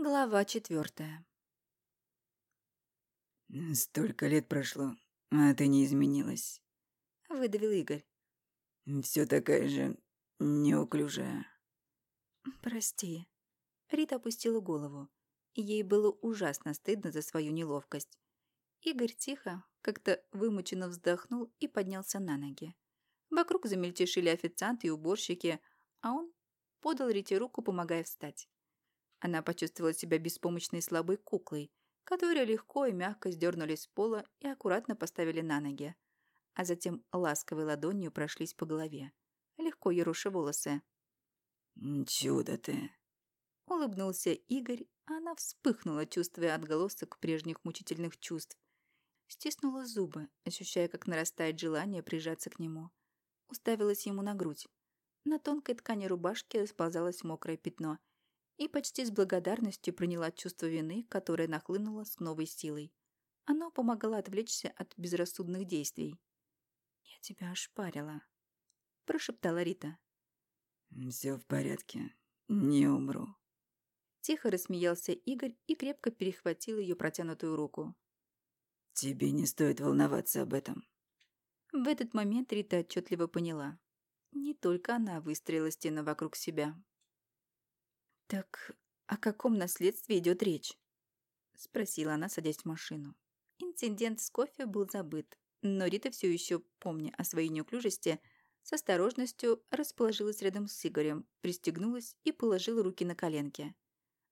Глава четвертая. «Столько лет прошло, а ты не изменилась», — выдавил Игорь. Все такая же неуклюжая». «Прости». Рита опустила голову. Ей было ужасно стыдно за свою неловкость. Игорь тихо, как-то вымученно вздохнул и поднялся на ноги. Вокруг замельтешили официанты и уборщики, а он подал Рите руку, помогая встать. Она почувствовала себя беспомощной слабой куклой, которую легко и мягко сдернули с пола и аккуратно поставили на ноги, а затем ласковой ладонью прошлись по голове, легко еруша волосы. «Чудо ты!» Улыбнулся Игорь, а она вспыхнула, чувствуя отголосок прежних мучительных чувств. Стиснула зубы, ощущая, как нарастает желание прижаться к нему. Уставилась ему на грудь. На тонкой ткани рубашки расползалось мокрое пятно, и почти с благодарностью приняла чувство вины, которое нахлынуло с новой силой. Оно помогало отвлечься от безрассудных действий. «Я тебя ошпарила», — прошептала Рита. «Все в порядке. Не умру». Тихо рассмеялся Игорь и крепко перехватил ее протянутую руку. «Тебе не стоит волноваться об этом». В этот момент Рита отчетливо поняла. Не только она выстроила стену вокруг себя. «Так о каком наследстве идет речь?» — спросила она, садясь в машину. Инцидент с кофе был забыт, но Рита все еще, помня о своей неуклюжести, с осторожностью расположилась рядом с Игорем, пристегнулась и положила руки на коленки.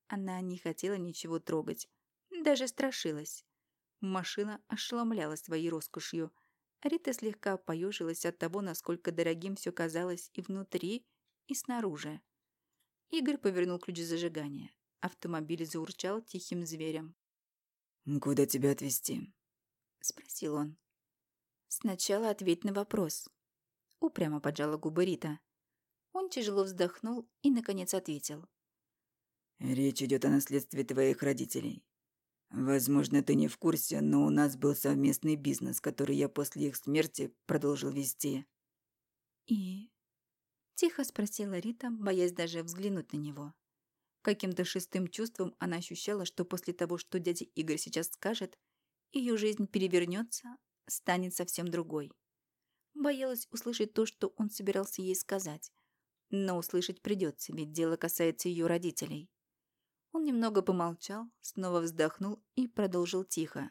Она не хотела ничего трогать, даже страшилась. Машина ошеломляла своей роскошью. Рита слегка поежилась от того, насколько дорогим все казалось и внутри, и снаружи. Игорь повернул ключ зажигания. Автомобиль заурчал тихим зверем. «Куда тебя отвезти?» — спросил он. «Сначала ответь на вопрос». Упрямо поджала губы Рита. Он тяжело вздохнул и, наконец, ответил. «Речь идет о наследстве твоих родителей. Возможно, ты не в курсе, но у нас был совместный бизнес, который я после их смерти продолжил вести». «И?» Тихо спросила Рита, боясь даже взглянуть на него. Каким-то шестым чувством она ощущала, что после того, что дядя Игорь сейчас скажет, ее жизнь перевернется, станет совсем другой. Боялась услышать то, что он собирался ей сказать. Но услышать придется, ведь дело касается ее родителей. Он немного помолчал, снова вздохнул и продолжил тихо.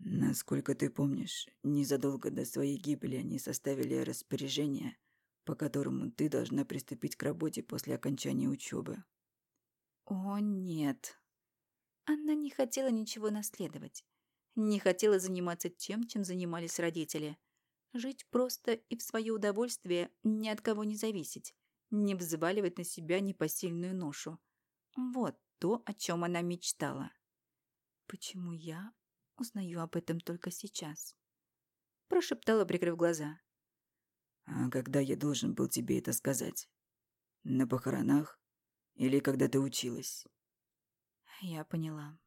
«Насколько ты помнишь, незадолго до своей гибели они составили распоряжение – по которому ты должна приступить к работе после окончания учебы. О, нет. Она не хотела ничего наследовать. Не хотела заниматься тем, чем занимались родители. Жить просто и в свое удовольствие, ни от кого не зависеть. Не взваливать на себя непосильную ношу. Вот то, о чем она мечтала. Почему я узнаю об этом только сейчас? Прошептала, прикрыв глаза. А когда я должен был тебе это сказать? На похоронах? Или когда ты училась? Я поняла.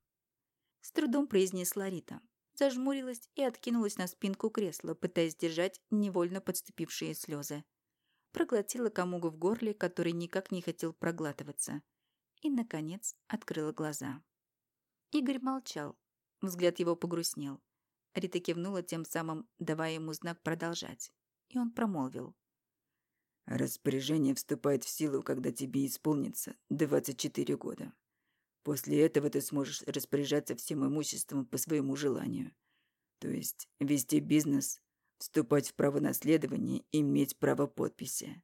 С трудом произнесла Рита. Зажмурилась и откинулась на спинку кресла, пытаясь держать невольно подступившие слезы. Проглотила комугу в горле, который никак не хотел проглатываться. И, наконец, открыла глаза. Игорь молчал. Взгляд его погрустнел. Рита кивнула тем самым, давая ему знак продолжать и он промолвил. «Распоряжение вступает в силу, когда тебе исполнится 24 года. После этого ты сможешь распоряжаться всем имуществом по своему желанию. То есть вести бизнес, вступать в право наследования, иметь право подписи.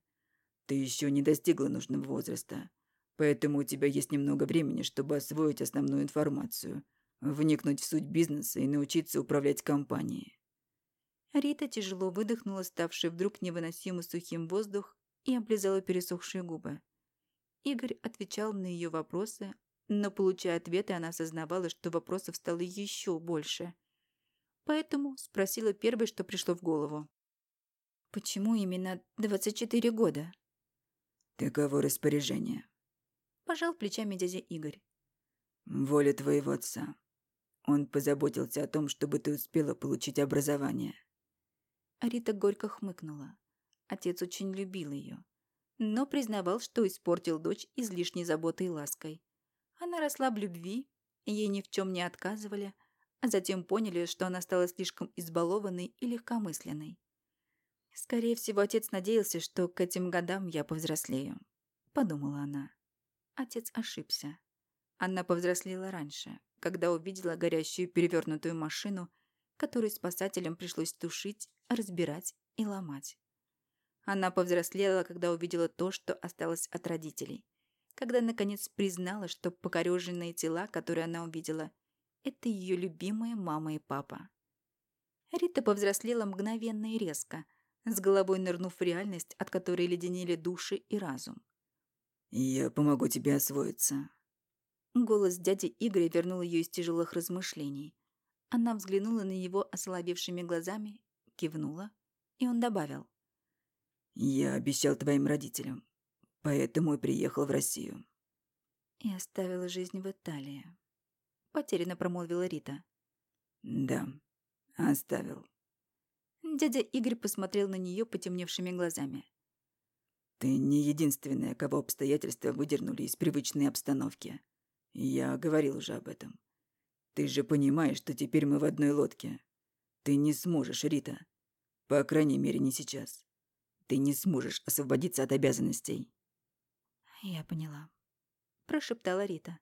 Ты еще не достигла нужного возраста, поэтому у тебя есть немного времени, чтобы освоить основную информацию, вникнуть в суть бизнеса и научиться управлять компанией. Рита тяжело выдохнула, ставший вдруг невыносимо сухим воздух, и облизала пересохшие губы. Игорь отвечал на ее вопросы, но, получая ответы, она осознавала, что вопросов стало еще больше. Поэтому спросила первое, что пришло в голову. «Почему именно 24 года?» «Таково распоряжение», – пожал плечами дядя Игорь. «Воля твоего отца. Он позаботился о том, чтобы ты успела получить образование». Рита горько хмыкнула. Отец очень любил ее, но признавал, что испортил дочь излишней заботой и лаской. Она росла в любви, ей ни в чем не отказывали, а затем поняли, что она стала слишком избалованной и легкомысленной. Скорее всего, отец надеялся, что к этим годам я повзрослею, подумала она. Отец ошибся. Она повзрослела раньше, когда увидела горящую перевернутую машину, которую спасателям пришлось тушить, разбирать и ломать. Она повзрослела, когда увидела то, что осталось от родителей. Когда, наконец, признала, что покореженные тела, которые она увидела, это ее любимые мама и папа. Рита повзрослела мгновенно и резко, с головой нырнув в реальность, от которой леденели души и разум. «Я помогу тебе освоиться». Голос дяди Игоря вернул ее из тяжелых размышлений. Она взглянула на него ослабевшими глазами, кивнула, и он добавил. «Я обещал твоим родителям, поэтому и приехал в Россию». «И оставила жизнь в Италии», — потерянно промолвила Рита. «Да, оставил». Дядя Игорь посмотрел на нее потемневшими глазами. «Ты не единственная, кого обстоятельства выдернули из привычной обстановки. Я говорил уже об этом. Ты же понимаешь, что теперь мы в одной лодке. Ты не сможешь, Рита. По крайней мере, не сейчас. Ты не сможешь освободиться от обязанностей. Я поняла. Прошептала Рита.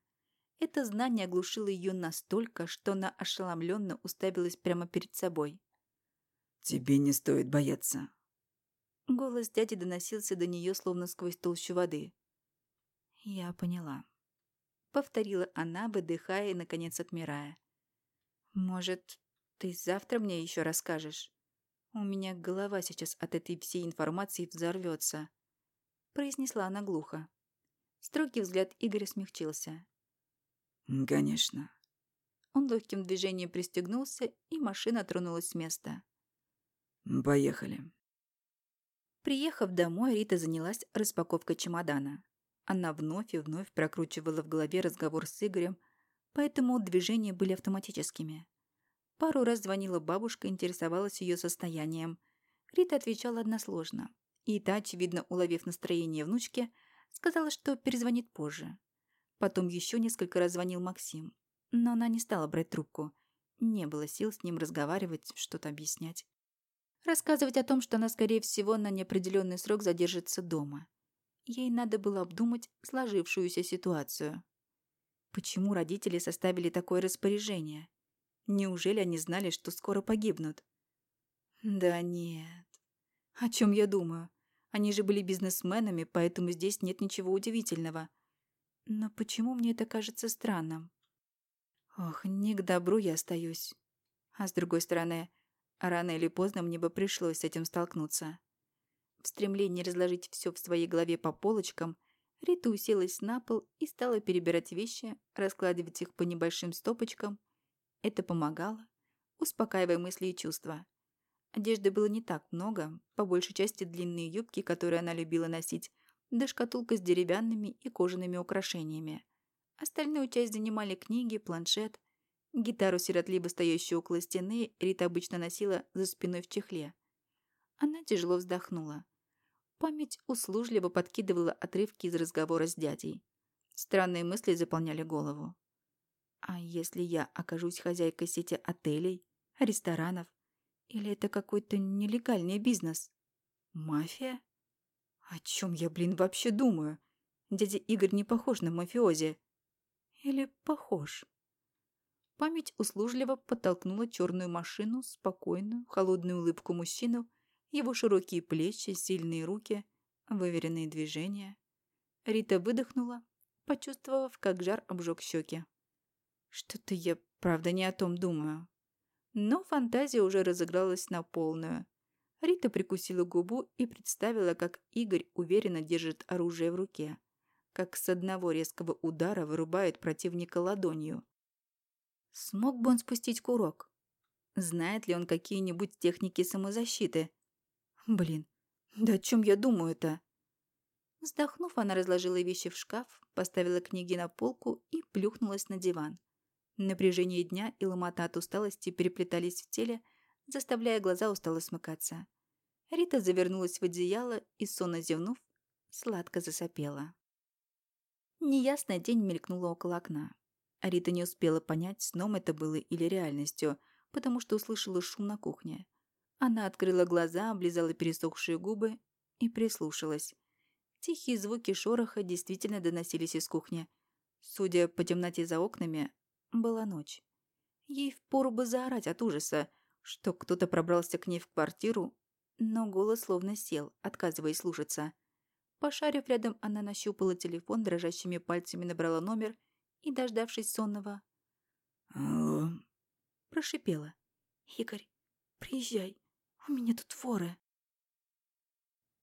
Это знание оглушило ее настолько, что она ошеломленно уставилась прямо перед собой. «Тебе не стоит бояться». Голос дяди доносился до нее словно сквозь толщу воды. «Я поняла» повторила она, выдыхая и, наконец, отмирая. «Может, ты завтра мне еще расскажешь? У меня голова сейчас от этой всей информации взорвется», произнесла она глухо. Строгий взгляд Игоря смягчился. «Конечно». Он легким движением пристегнулся, и машина тронулась с места. «Поехали». Приехав домой, Рита занялась распаковкой чемодана. Она вновь и вновь прокручивала в голове разговор с Игорем, поэтому движения были автоматическими. Пару раз звонила бабушка, интересовалась ее состоянием. Рита отвечала односложно. И та, очевидно, уловив настроение внучки, сказала, что перезвонит позже. Потом еще несколько раз звонил Максим. Но она не стала брать трубку. Не было сил с ним разговаривать, что-то объяснять. Рассказывать о том, что она, скорее всего, на неопределенный срок задержится дома. Ей надо было обдумать сложившуюся ситуацию. Почему родители составили такое распоряжение? Неужели они знали, что скоро погибнут? Да нет. О чем я думаю? Они же были бизнесменами, поэтому здесь нет ничего удивительного. Но почему мне это кажется странным? Ох, не к добру я остаюсь. А с другой стороны, рано или поздно мне бы пришлось с этим столкнуться. В стремлении разложить все в своей голове по полочкам, Рита уселась на пол и стала перебирать вещи, раскладывать их по небольшим стопочкам. Это помогало, успокаивая мысли и чувства. Одежды было не так много, по большей части длинные юбки, которые она любила носить, да шкатулка с деревянными и кожаными украшениями. Остальную часть занимали книги, планшет. Гитару, сиротливо стоящую около стены, Рита обычно носила за спиной в чехле. Она тяжело вздохнула. Память услужливо подкидывала отрывки из разговора с дядей. Странные мысли заполняли голову. А если я окажусь хозяйкой сети отелей, ресторанов? Или это какой-то нелегальный бизнес? Мафия? О чем я, блин, вообще думаю? Дядя Игорь не похож на мафиози. Или похож? Память услужливо подтолкнула черную машину, спокойную, холодную улыбку мужчину его широкие плечи, сильные руки, выверенные движения. Рита выдохнула, почувствовав, как жар обжег щеки. Что-то я, правда, не о том думаю. Но фантазия уже разыгралась на полную. Рита прикусила губу и представила, как Игорь уверенно держит оружие в руке, как с одного резкого удара вырубает противника ладонью. Смог бы он спустить курок? Знает ли он какие-нибудь техники самозащиты? Блин, да о чем я думаю-то? Вздохнув, она разложила вещи в шкаф, поставила книги на полку и плюхнулась на диван. Напряжение дня и ломота от усталости переплетались в теле, заставляя глаза устало смыкаться. Рита завернулась в одеяло и, сонно зевнув, сладко засопела. Неясная тень мелькнула около окна. Рита не успела понять, сном это было или реальностью, потому что услышала шум на кухне. Она открыла глаза, облизала пересохшие губы и прислушалась. Тихие звуки шороха действительно доносились из кухни. Судя по темноте за окнами, была ночь. Ей впору бы заорать от ужаса, что кто-то пробрался к ней в квартиру, но голос словно сел, отказываясь слушаться. Пошарив рядом, она нащупала телефон, дрожащими пальцами набрала номер и, дождавшись сонного, «Алло?» прошипела. «Игорь, приезжай, у меня тут воры».